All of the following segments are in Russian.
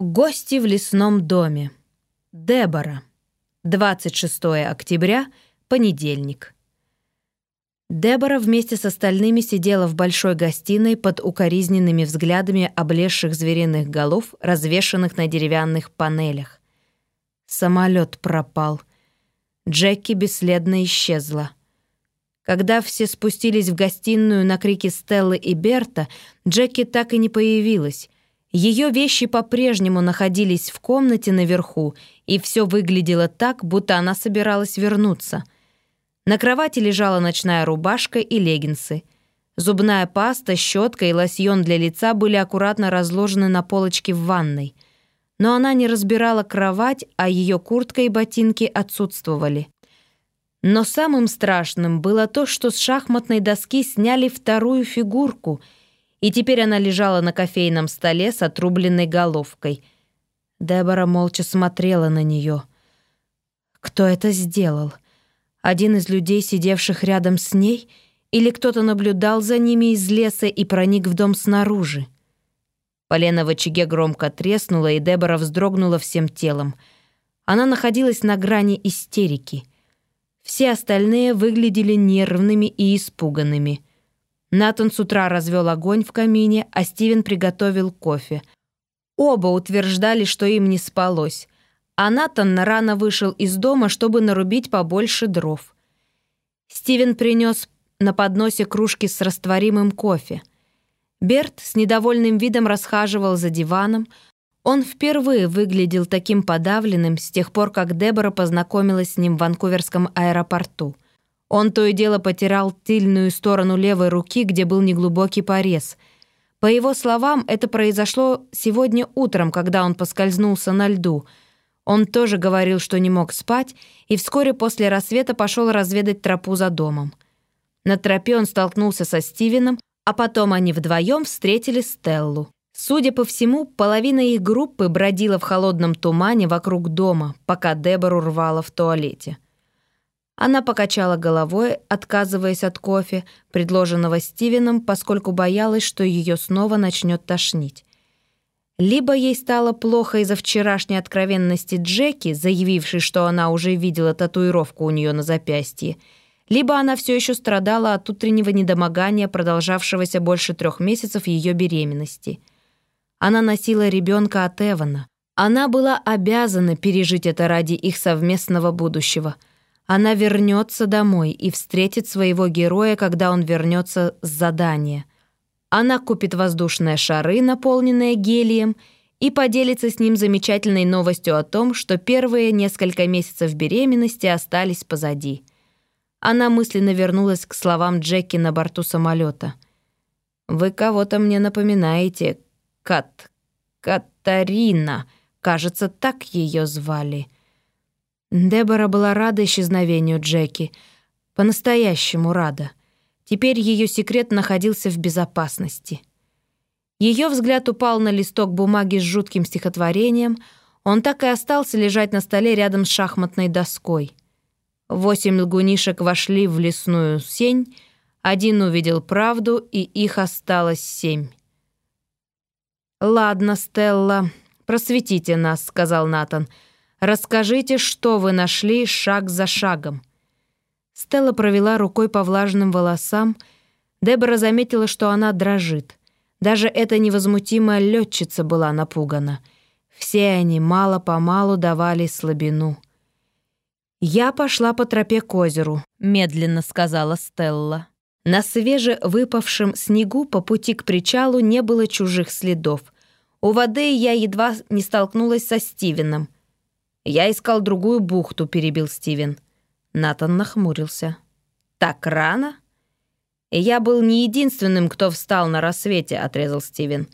Гости в лесном доме. Дебора. 26 октября, понедельник. Дебора вместе с остальными сидела в большой гостиной под укоризненными взглядами облезших звериных голов, развешанных на деревянных панелях. Самолет пропал. Джеки бесследно исчезла. Когда все спустились в гостиную на крики Стеллы и Берта, Джеки так и не появилась — ее вещи по-прежнему находились в комнате наверху, и все выглядело так, будто она собиралась вернуться. На кровати лежала ночная рубашка и леггинсы. Зубная паста, щетка и лосьон для лица были аккуратно разложены на полочке в ванной. Но она не разбирала кровать, а ее куртка и ботинки отсутствовали. Но самым страшным было то, что с шахматной доски сняли вторую фигурку — и теперь она лежала на кофейном столе с отрубленной головкой. Дебора молча смотрела на нее. Кто это сделал? Один из людей, сидевших рядом с ней, или кто-то наблюдал за ними из леса и проник в дом снаружи? Полено в очаге громко треснуло, и Дебора вздрогнула всем телом. Она находилась на грани истерики. Все остальные выглядели нервными и испуганными — Натан с утра развел огонь в камине, а Стивен приготовил кофе. Оба утверждали, что им не спалось, а Натан рано вышел из дома, чтобы нарубить побольше дров. Стивен принес на подносе кружки с растворимым кофе. Берт с недовольным видом расхаживал за диваном. Он впервые выглядел таким подавленным с тех пор, как Дебора познакомилась с ним в Ванкуверском аэропорту. Он то и дело потирал тыльную сторону левой руки, где был неглубокий порез. По его словам, это произошло сегодня утром, когда он поскользнулся на льду. Он тоже говорил, что не мог спать, и вскоре после рассвета пошел разведать тропу за домом. На тропе он столкнулся со Стивеном, а потом они вдвоем встретили Стеллу. Судя по всему, половина их группы бродила в холодном тумане вокруг дома, пока Дебору рвала в туалете. Она покачала головой, отказываясь от кофе, предложенного Стивеном, поскольку боялась, что ее снова начнет тошнить. Либо ей стало плохо из-за вчерашней откровенности Джеки, заявившей, что она уже видела татуировку у нее на запястье, либо она все еще страдала от утреннего недомогания, продолжавшегося больше трех месяцев ее беременности. Она носила ребенка от Эвана. Она была обязана пережить это ради их совместного будущего — она вернется домой и встретит своего героя, когда он вернется с задания. Она купит воздушные шары, наполненные гелием, и поделится с ним замечательной новостью о том, что первые несколько месяцев беременности остались позади. Она мысленно вернулась к словам Джеки на борту самолета. «Вы кого-то мне напоминаете. Кат... Катарина. Кажется, так ее звали». Дебора была рада исчезновению Джеки. По-настоящему рада. Теперь ее секрет находился в безопасности. Ее взгляд упал на листок бумаги с жутким стихотворением. Он так и остался лежать на столе рядом с шахматной доской. Восемь лгунишек вошли в лесную сень, один увидел правду, и их осталось семь. «Ладно, Стелла, просветите нас», — сказал Натан, — Расскажите, что вы нашли шаг за шагом». Стелла провела рукой по влажным волосам. Дебора заметила, что она дрожит. Даже эта невозмутимая летчица была напугана. Все они мало-помалу давали слабину. «Я пошла по тропе к озеру», — медленно сказала Стелла. На свежевыпавшем снегу по пути к причалу не было чужих следов. У воды я едва не столкнулась со Стивеном — «Я искал другую бухту», — перебил Стивен. Натан нахмурился. «Так рано?» «Я был не единственным, кто встал на рассвете», — отрезал Стивен.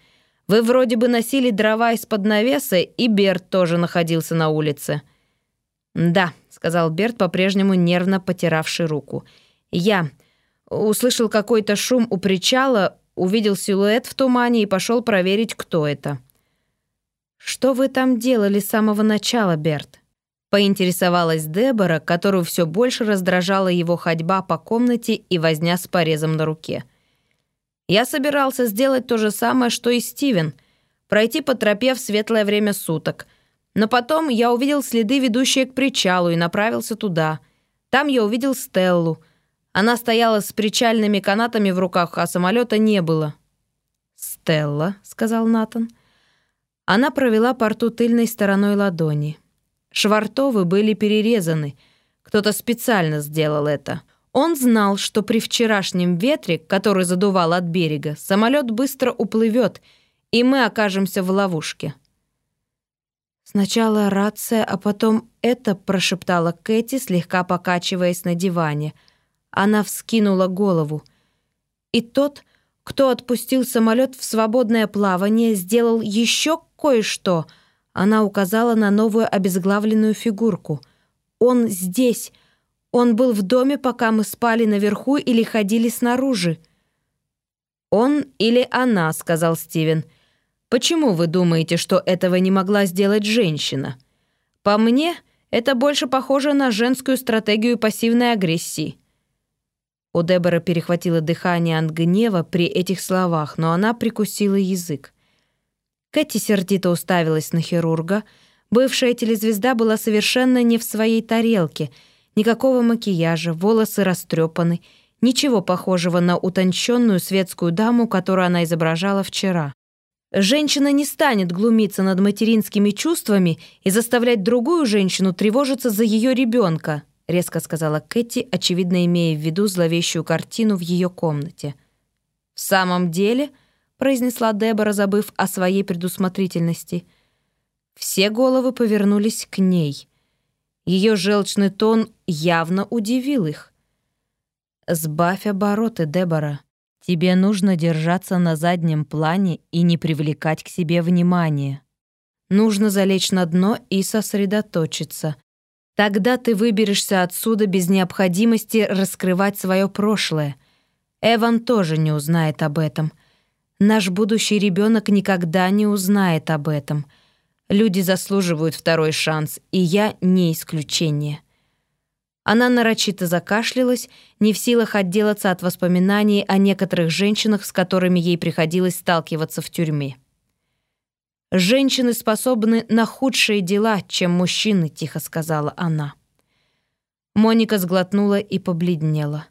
«Вы вроде бы носили дрова из-под навеса, и Берт тоже находился на улице». «Да», — сказал Берт, по-прежнему нервно потиравший руку. «Я услышал какой-то шум у причала, увидел силуэт в тумане и пошел проверить, кто это». «Что вы там делали с самого начала, Берт?» Поинтересовалась Дебора, которую все больше раздражала его ходьба по комнате и возня с порезом на руке. «Я собирался сделать то же самое, что и Стивен. пройти по тропе в светлое время суток. Но потом я увидел следы, ведущие к причалу, и направился туда. Там я увидел Стеллу. Она стояла с причальными канатами в руках, а самолета не было. «Стелла», — сказал Натан. Она провела по рту тыльной стороной ладони. Швартовы были перерезаны. Кто-то специально сделал это. Он знал, что при вчерашнем ветре, который задувал от берега, самолет быстро уплывет, и мы окажемся в ловушке. «Сначала рация, а потом это», — прошептала Кэти, слегка покачиваясь на диване. Она вскинула голову. И тот, кто отпустил самолет в свободное плавание, сделал еще кое-что. Она указала на новую обезглавленную фигурку. «Он здесь. Он был в доме, пока мы спали наверху или ходили снаружи». «Он или она», — сказал Стивен. «Почему вы думаете, что этого не могла сделать женщина? По мне, это больше похоже на женскую стратегию пассивной агрессии». У Дебора перехватило дыхание от гнева при этих словах, но она прикусила язык. Кэти сердито уставилась на хирурга. Бывшая телезвезда была совершенно не в своей тарелке. Никакого макияжа, волосы растрепаны, ничего похожего на утонченную светскую даму, которую она изображала вчера. Женщина не станет глумиться над материнскими чувствами и заставлять другую женщину тревожиться за ее ребенка, резко сказала Кэти, очевидно имея в виду зловещую картину в ее комнате. В самом деле, произнесла Дебора, забыв о своей предусмотрительности. Все головы повернулись к ней. Ее желчный тон явно удивил их. «Сбавь обороты, Дебора. Тебе нужно держаться на заднем плане и не привлекать к себе внимания. Нужно залечь на дно и сосредоточиться. Тогда ты выберешься отсюда без необходимости раскрывать свое прошлое. Эван тоже не узнает об этом — Наш будущий ребенок никогда не узнает об этом. Люди заслуживают второй шанс, и я не исключение. Она нарочито закашлялась, не в силах отделаться от воспоминаний о некоторых женщинах, с которыми ей приходилось сталкиваться в тюрьме. «Женщины способны на худшие дела, чем мужчины», — тихо сказала она. Моника сглотнула и побледнела.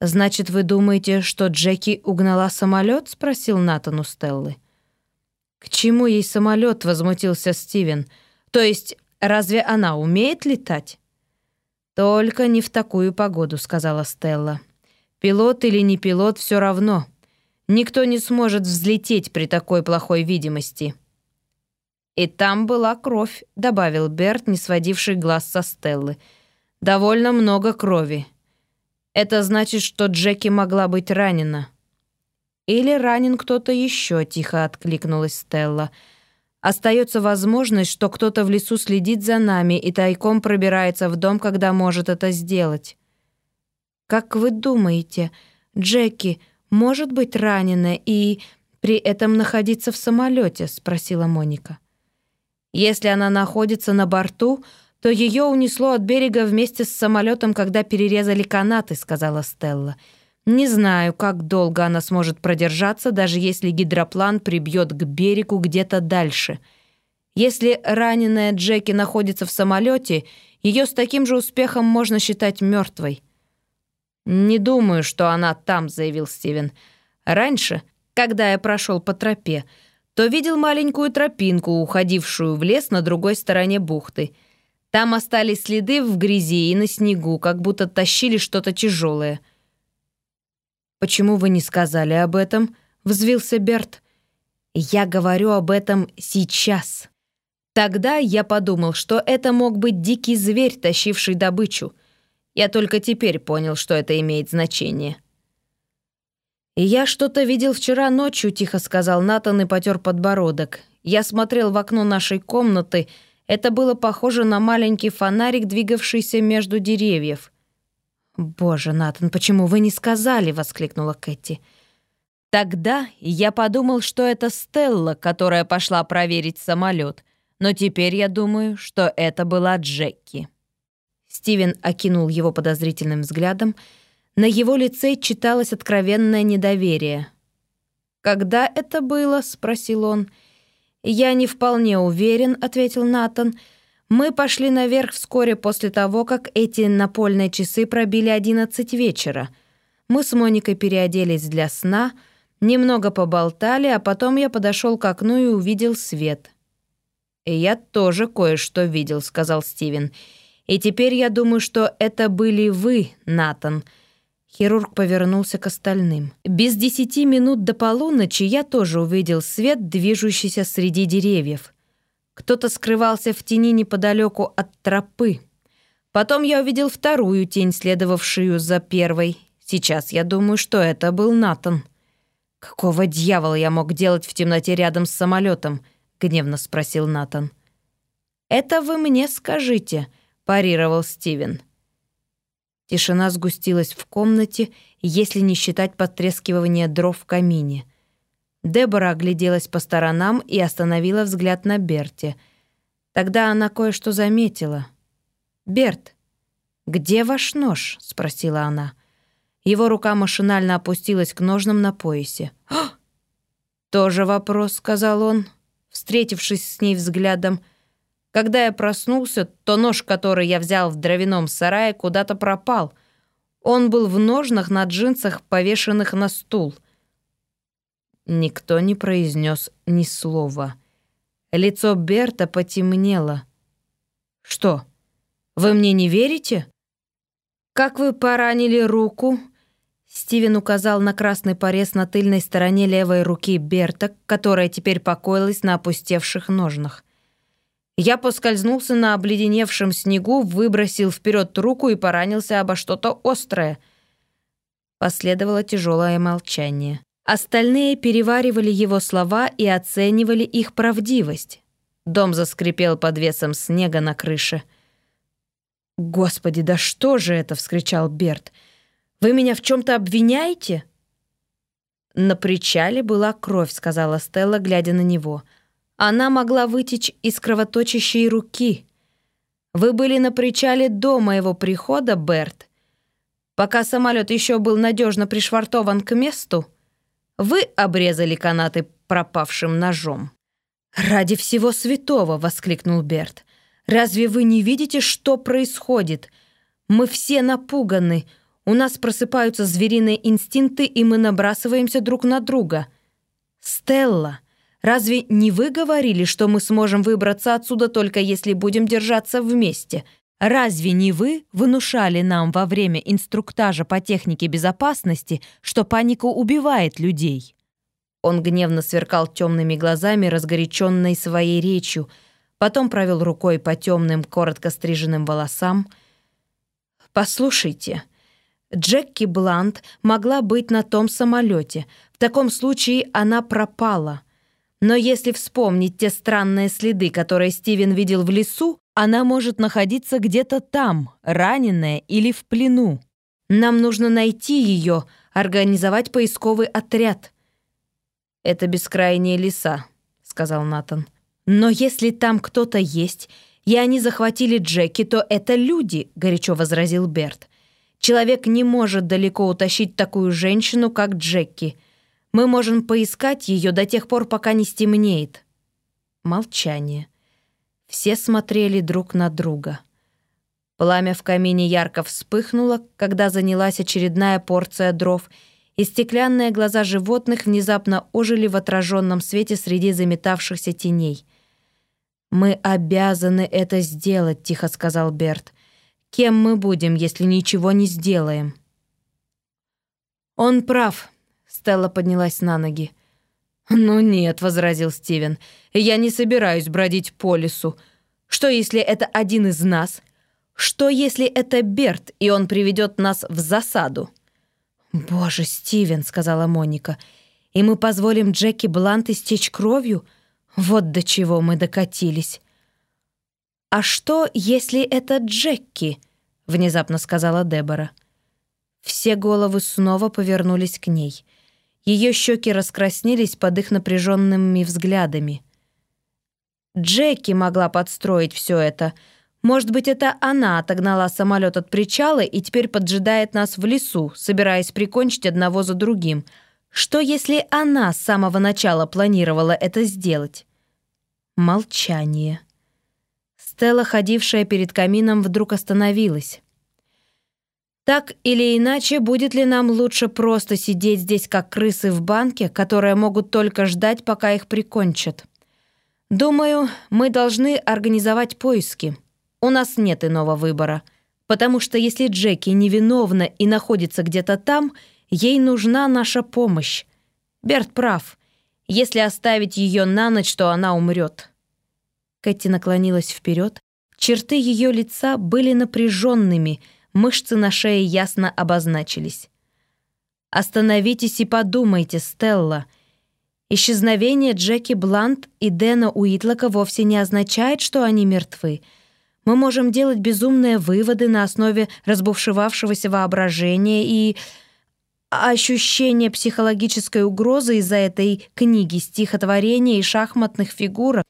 «Значит, вы думаете, что Джеки угнала самолет?» — спросил Натан у Стеллы. «К чему ей самолет?» — возмутился Стивен. «То есть, разве она умеет летать?» «Только не в такую погоду», — сказала Стелла. «Пилот или не пилот, все равно. Никто не сможет взлететь при такой плохой видимости». «И там была кровь», — добавил Берт, не сводивший глаз со Стеллы. «Довольно много крови. Это значит, что Джеки могла быть ранена. Или ранен кто-то еще, тихо откликнулась Стелла. Остается возможность, что кто-то в лесу следит за нами и тайком пробирается в дом, когда может это сделать. Как вы думаете, Джеки может быть ранена и при этом находиться в самолете? спросила Моника. Если она находится на борту, то ее унесло от берега вместе с самолетом, когда перерезали канаты», — сказала Стелла. «Не знаю, как долго она сможет продержаться, даже если гидроплан прибьет к берегу где-то дальше. Если раненая Джеки находится в самолете, ее с таким же успехом можно считать мертвой». «Не думаю, что она там», — заявил Стивен. «Раньше, когда я прошел по тропе, то видел маленькую тропинку, уходившую в лес на другой стороне бухты». Там остались следы в грязи и на снегу, как будто тащили что-то тяжелое. «Почему вы не сказали об этом?» — взвился Берт. «Я говорю об этом сейчас». Тогда я подумал, что это мог быть дикий зверь, тащивший добычу. Я только теперь понял, что это имеет значение. «И я что-то видел вчера ночью», — тихо сказал Натан и потер подбородок. «Я смотрел в окно нашей комнаты», — это было похоже на маленький фонарик, двигавшийся между деревьев. «Боже, Натан, почему вы не сказали?» — воскликнула Кэти. «Тогда я подумал, что это Стелла, которая пошла проверить самолет, но теперь я думаю, что это была Джеки». Стивен окинул его подозрительным взглядом. На его лице читалось откровенное недоверие. «Когда это было?» — спросил он. — «Я не вполне уверен», — ответил Натан. «Мы пошли наверх вскоре после того, как эти напольные часы пробили одиннадцать вечера. Мы с Моникой переоделись для сна, немного поболтали, а потом я подошел к окну и увидел свет». «И я тоже кое-что видел», — сказал Стивен. «И теперь я думаю, что это были вы, Натан». Хирург повернулся к остальным. Без десяти минут до полуночи я тоже увидел свет, движущийся среди деревьев. Кто-то скрывался в тени неподалеку от тропы. Потом я увидел вторую тень, следовавшую за первой. Сейчас я думаю, что это был Натан. «Какого дьявола я мог делать в темноте рядом с самолетом? гневно спросил Натан. «Это вы мне скажите», — парировал Стивен. Тишина сгустилась в комнате, если не считать потрескивания дров в камине. Дебора огляделась по сторонам и остановила взгляд на Берте. Тогда она кое-что заметила. «Берт, где ваш нож?» — спросила она. Его рука машинально опустилась к ножнам на поясе. «Тоже вопрос», — сказал он, встретившись с ней взглядом. Когда я проснулся, то нож, который я взял в дровяном сарае, куда-то пропал. Он был в ножнах на джинсах, повешенных на стул. Никто не произнес ни слова. Лицо Берта потемнело. «Что, вы мне не верите?» «Как вы поранили руку?» Стивен указал на красный порез на тыльной стороне левой руки Берта, которая теперь покоилась на опустевших ножнах. Я поскользнулся на обледеневшем снегу, выбросил вперед руку и поранился обо что-то острое. Последовало тяжелое молчание. Остальные переваривали его слова и оценивали их правдивость. Дом заскрипел под весом снега на крыше. «Господи, да что же это?» — вскричал Берт. «Вы меня в чем то обвиняете?» «На причале была кровь», — сказала Стелла, глядя на него. «Стелла» Она могла вытечь из кровоточащей руки. Вы были на причале до моего прихода, Берт. Пока самолет еще был надежно пришвартован к месту, вы обрезали канаты пропавшим ножом. «Ради всего святого!» — воскликнул Берт. «Разве вы не видите, что происходит? Мы все напуганы. У нас просыпаются звериные инстинкты, и мы набрасываемся друг на друга. Стелла!» Разве не вы говорили, что мы сможем выбраться отсюда только если будем держаться вместе? Разве не вы внушали нам во время инструктажа по технике безопасности, что паника убивает людей?» Он гневно сверкал темными глазами, разгоряченной своей речью, потом провел рукой по темным, коротко стриженным волосам. «Послушайте, Джекки Блант могла быть на том самолете. В таком случае она пропала». Но если вспомнить те странные следы, которые Стивен видел в лесу, она может находиться где-то там, раненая или в плену. Нам нужно найти ее, организовать поисковый отряд. «Это бескрайние леса», — сказал Натан. «Но если там кто-то есть, и они захватили Джеки, то это люди», — горячо возразил Берт. «Человек не может далеко утащить такую женщину, как Джеки». Мы можем поискать ее до тех пор, пока не стемнеет». Молчание. Все смотрели друг на друга. Пламя в камине ярко вспыхнуло, когда занялась очередная порция дров, и стеклянные глаза животных внезапно ожили в отраженном свете среди заметавшихся теней. «Мы обязаны это сделать», — тихо сказал Берт. «Кем мы будем, если ничего не сделаем?» «Он прав», Стелла поднялась на ноги. «Ну нет», — возразил Стивен, — «я не собираюсь бродить по лесу. Что, если это один из нас? Что, если это Берт, и он приведет нас в засаду?» «Боже, Стивен», — сказала Моника, — «и мы позволим Джеки Блант истечь кровью? Вот до чего мы докатились». «А что, если это Джеки?» — внезапно сказала Дебора. Все головы снова повернулись к ней — ее щеки раскраснелись под их напряженными взглядами. Джеки могла подстроить все это. Может быть, это она отогнала самолет от причала и теперь поджидает нас в лесу, собираясь прикончить одного за другим. Что, если она с самого начала планировала это сделать? Молчание. Стелла, ходившая перед камином, вдруг остановилась. Так или иначе, будет ли нам лучше просто сидеть здесь, как крысы в банке, которые могут только ждать, пока их прикончат? Думаю, мы должны организовать поиски. У нас нет иного выбора. Потому что если Джеки невиновна и находится где-то там, ей нужна наша помощь. Берт прав. Если оставить ее на ночь, то она умрет. Кэти наклонилась вперед. Черты ее лица были напряженными — мышцы на шее ясно обозначились. «Остановитесь и подумайте, Стелла. Исчезновение Джеки Блант и Дэна Уитлока вовсе не означает, что они мертвы. Мы можем делать безумные выводы на основе разбушевавшегося воображения и ощущения психологической угрозы из-за этой книги, стихотворения и шахматных фигурок,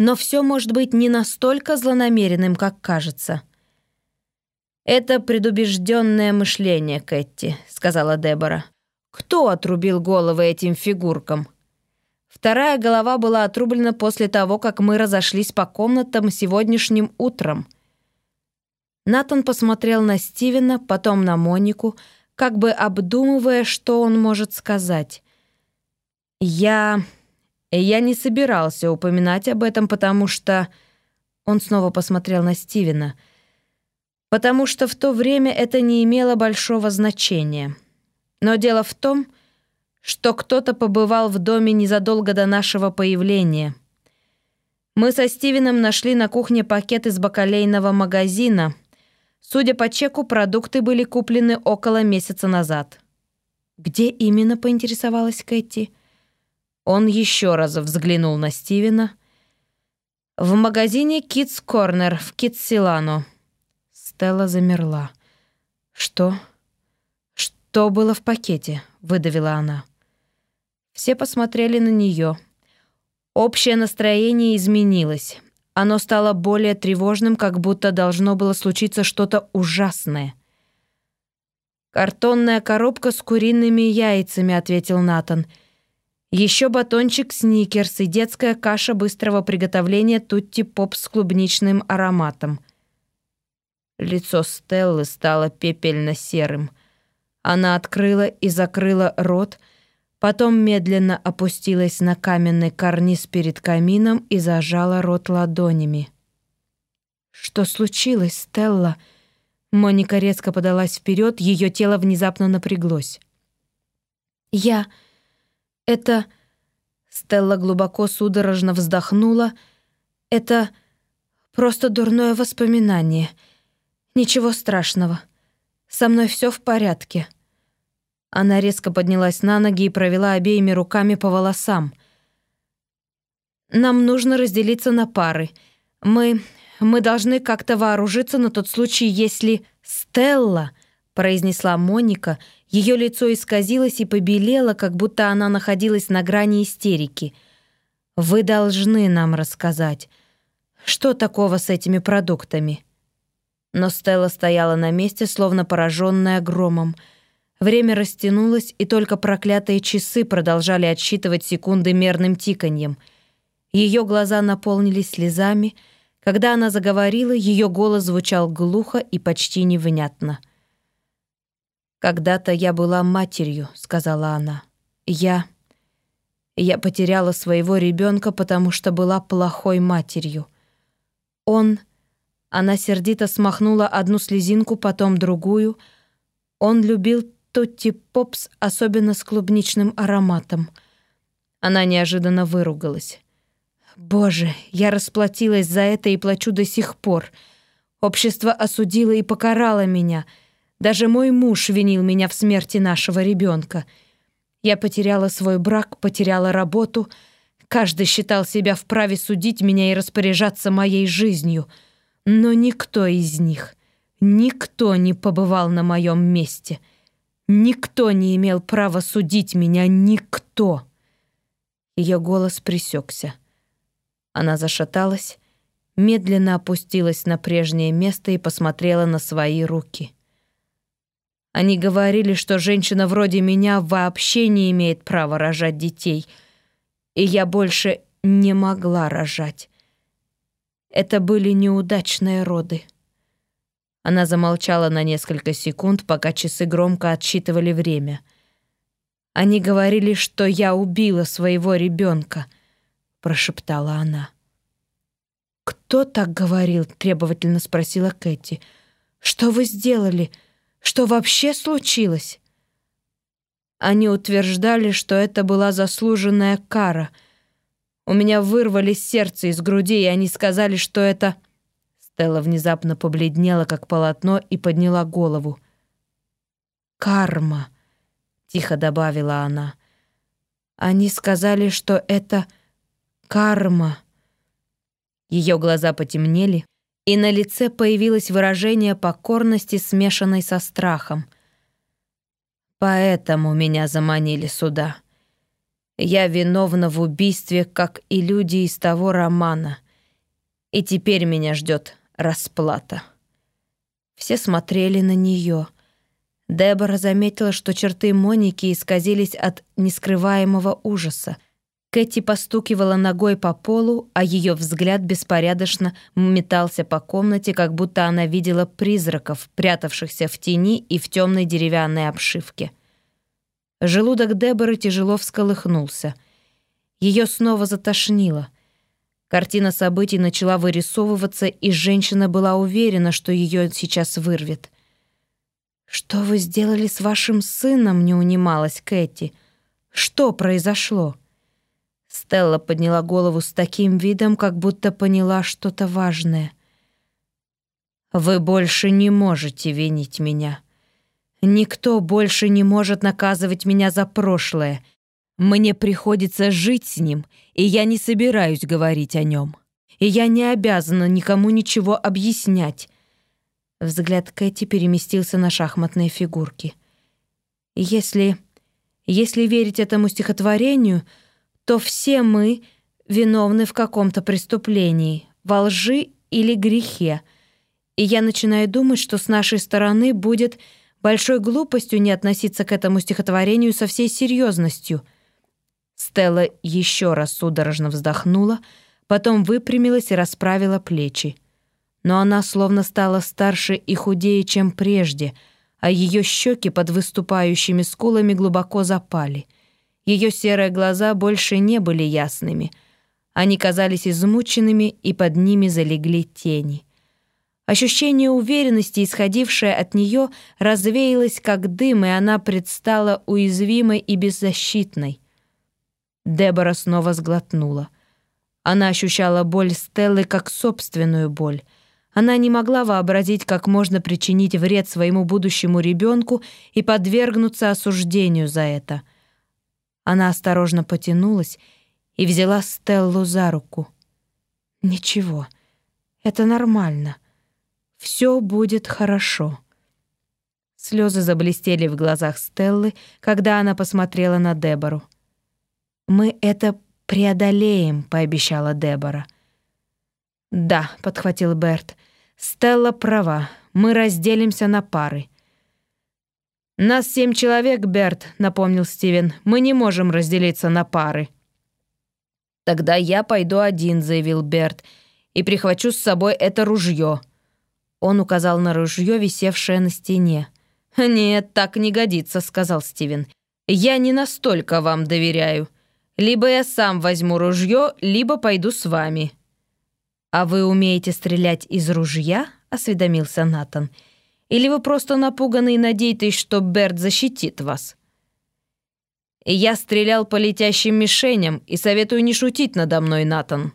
но все может быть не настолько злонамеренным, как кажется». «Это предубежденное мышление, Кэти», — сказала Дебора. «Кто отрубил головы этим фигуркам?» Вторая голова была отрублена после того, как мы разошлись по комнатам сегодняшним утром. Натан посмотрел на Стивена, потом на Монику, как бы обдумывая, что он может сказать. «Я... я не собирался упоминать об этом, потому что...» Он снова посмотрел на Стивена — потому что в то время это не имело большого значения. Но дело в том, что кто-то побывал в доме незадолго до нашего появления. Мы со Стивеном нашли на кухне пакет из бакалейного магазина. Судя по чеку, продукты были куплены около месяца назад. «Где именно?» — поинтересовалась Кэти. Он еще раз взглянул на Стивена. «В магазине Kids Corner в Китсилано». Стелла замерла. «Что? Что было в пакете?» — выдавила она. Все посмотрели на нее. Общее настроение изменилось. Оно стало более тревожным, как будто должно было случиться что-то ужасное. «Картонная коробка с куриными яйцами», — ответил Натан. «Еще батончик сникерс и детская каша быстрого приготовления тутти-поп с клубничным ароматом». Лицо Стеллы стало пепельно-серым. Она открыла и закрыла рот, потом медленно опустилась на каменный карниз перед камином и зажала рот ладонями. «Что случилось, Стелла?» Моника резко подалась вперед, ее тело внезапно напряглось. «Я... это...» Стелла глубоко судорожно вздохнула. «Это просто дурное воспоминание. «Ничего страшного. Со мной все в порядке». Она резко поднялась на ноги и провела обеими руками по волосам. «Нам нужно разделиться на пары. Мы... мы должны как-то вооружиться на тот случай, если... Стелла!» — произнесла Моника. Ее лицо исказилось и побелело, как будто она находилась на грани истерики. «Вы должны нам рассказать, что такого с этими продуктами?» Но Стелла стояла на месте, словно пораженная громом. Время растянулось, и только проклятые часы продолжали отсчитывать секунды мерным тиканьем. Ее глаза наполнились слезами. Когда она заговорила, ее голос звучал глухо и почти невнятно. «Когда-то я была матерью», — сказала она. «Я... я потеряла своего ребенка, потому что была плохой матерью. Он...» Она сердито смахнула одну слезинку, потом другую. Он любил Тутти Попс, особенно с клубничным ароматом. Она неожиданно выругалась. «Боже, я расплатилась за это и плачу до сих пор. Общество осудило и покарало меня. Даже мой муж винил меня в смерти нашего ребенка. Я потеряла свой брак, потеряла работу. Каждый считал себя вправе судить меня и распоряжаться моей жизнью». Но никто из них, никто не побывал на моем месте. Никто не имел права судить меня, никто. Ее голос пресекся. Она зашаталась, медленно опустилась на прежнее место и посмотрела на свои руки. Они говорили, что женщина вроде меня вообще не имеет права рожать детей, и я больше не могла рожать. Это были неудачные роды. Она замолчала на несколько секунд, пока часы громко отсчитывали время. Они говорили, что я убила своего ребенка, прошептала она. Кто так говорил? требовательно спросила Кэти. Что вы сделали? Что вообще случилось? Они утверждали, что это была заслуженная кара. У меня вырвали сердце из груди, и они сказали, что это Стелла внезапно побледнела, как полотно, и подняла голову. «Карма», — тихо добавила она. «Они сказали, что это карма». Ее глаза потемнели, и на лице появилось выражение покорности, смешанной со страхом. «Поэтому меня заманили сюда. Я виновна в убийстве, как и люди из того романа. И теперь меня ждет расплата. Все смотрели на нее. Дебора заметила, что черты Моники исказились от нескрываемого ужаса. Кэти постукивала ногой по полу, а ее взгляд беспорядочно метался по комнате, как будто она видела призраков, прятавшихся в тени и в темной деревянной обшивке. Желудок Деборы тяжело всколыхнулся. Ее снова затошнило. Картина событий начала вырисовываться, и женщина была уверена, что ее сейчас вырвет. «Что вы сделали с вашим сыном?» — не унималась Кэти. «Что произошло?» Стелла подняла голову с таким видом, как будто поняла что-то важное. «Вы больше не можете винить меня. Никто больше не может наказывать меня за прошлое. Мне приходится жить с ним, и я не собираюсь говорить о нем. И я не обязана никому ничего объяснять. Взгляд Кэти переместился на шахматные фигурки. Если... если верить этому стихотворению, то все мы виновны в каком-то преступлении, во лжи или грехе. И я начинаю думать, что с нашей стороны будет большой глупостью не относиться к этому стихотворению со всей серьезностью — Стелла еще раз судорожно вздохнула, потом выпрямилась и расправила плечи. Но она словно стала старше и худее, чем прежде, а ее щеки под выступающими скулами глубоко запали. Ее серые глаза больше не были ясными. Они казались измученными, и под ними залегли тени. Ощущение уверенности, исходившее от нее, развеялось как дым, и она предстала уязвимой и беззащитной. Дебора снова сглотнула. Она ощущала боль Стеллы как собственную боль. Она не могла вообразить, как можно причинить вред своему будущему ребенку и подвергнуться осуждению за это. Она осторожно потянулась и взяла Стеллу за руку. «Ничего, это нормально. Все будет хорошо». Слезы заблестели в глазах Стеллы, когда она посмотрела на Дебору. «Мы это преодолеем», — пообещала Дебора. «Да», — подхватил Берт, — «Стелла права, мы разделимся на пары». «Нас семь человек, Берт», — напомнил Стивен. «Мы не можем разделиться на пары». «Тогда я пойду один», — заявил Берт, «и прихвачу с собой это ружье». Он указал на ружье, висевшее на стене. «Нет, так не годится», — сказал Стивен. «Я не настолько вам доверяю. Либо я сам возьму ружье, либо пойду с вами». «А вы умеете стрелять из ружья?» — осведомился Натан. «Или вы просто напуганы и надеетесь, что Берт защитит вас?» «Я стрелял по летящим мишеням и советую не шутить надо мной, Натан».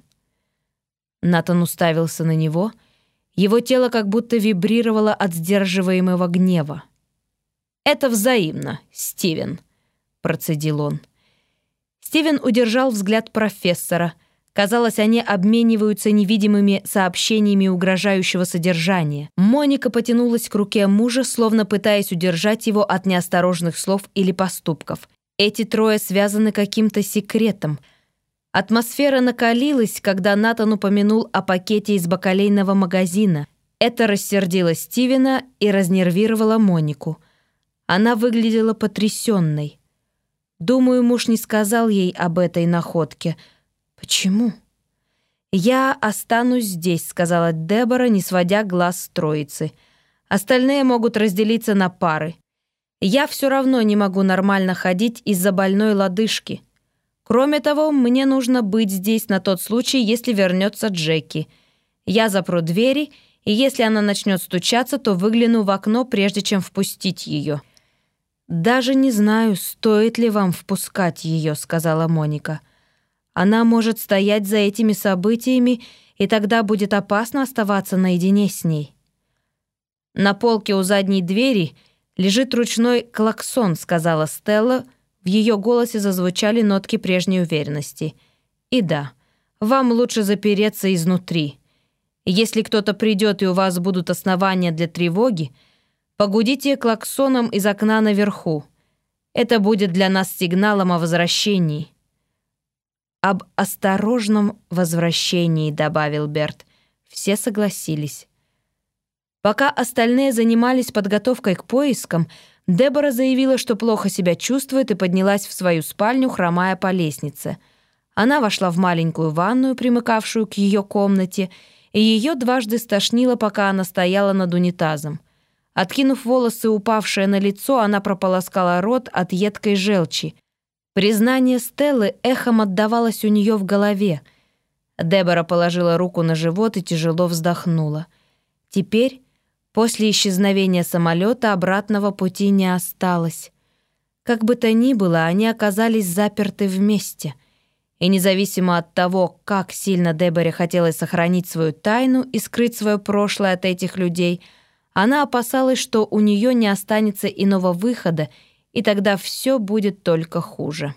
Натан уставился на него. Его тело как будто вибрировало от сдерживаемого гнева. «Это взаимно, Стивен», — процедил он. Стивен удержал взгляд профессора. Казалось, они обмениваются невидимыми сообщениями угрожающего содержания. Моника потянулась к руке мужа, словно пытаясь удержать его от неосторожных слов или поступков. Эти трое связаны каким-то секретом. Атмосфера накалилась, когда Натан упомянул о пакете из бакалейного магазина. Это рассердило Стивена и разнервировало Монику. Она выглядела потрясенной. Думаю, муж не сказал ей об этой находке. Почему? «Я останусь здесь», — сказала Дебора, не сводя глаз с троицы. «Остальные могут разделиться на пары. Я все равно не могу нормально ходить из-за больной лодыжки. Кроме того, мне нужно быть здесь на тот случай, если вернется Джеки. Я запру двери, и если она начнет стучаться, то выгляну в окно, прежде чем впустить ее». «Даже не знаю, стоит ли вам впускать ее», — сказала Моника. Она может стоять за этими событиями, и тогда будет опасно оставаться наедине с ней. На полке у задней двери лежит ручной клаксон, сказала Стелла. Ее голосе зазвучали нотки прежней уверенности. И да, вам лучше запереться изнутри. Если кто-то придет и у вас будут основания для тревоги, погудите клаксоном из окна наверху. Это будет для нас сигналом о возвращении. «Об осторожном возвращении», — добавил Берт. Все согласились. Пока остальные занимались подготовкой к поискам, Дебора заявила, что плохо себя чувствует и поднялась в свою спальню, хромая по лестнице. Она вошла в маленькую ванную, примыкавшую к ее комнате, и ее дважды стошнило, пока она стояла над унитазом. Откинув волосы, упавшие на лицо, она прополоскала рот от едкой желчи — Признание Стеллы эхом отдавалось у нее в голове. Дебора положила руку на живот и тяжело вздохнула. Теперь, после исчезновения самолета, обратного пути не осталось. Как бы то ни было, они оказались заперты вместе. И независимо от того, как сильно Деборе хотелось сохранить свою тайну и скрыть свое прошлое от этих людей, она опасалась, что у нее не останется иного выхода, и тогда все будет только хуже.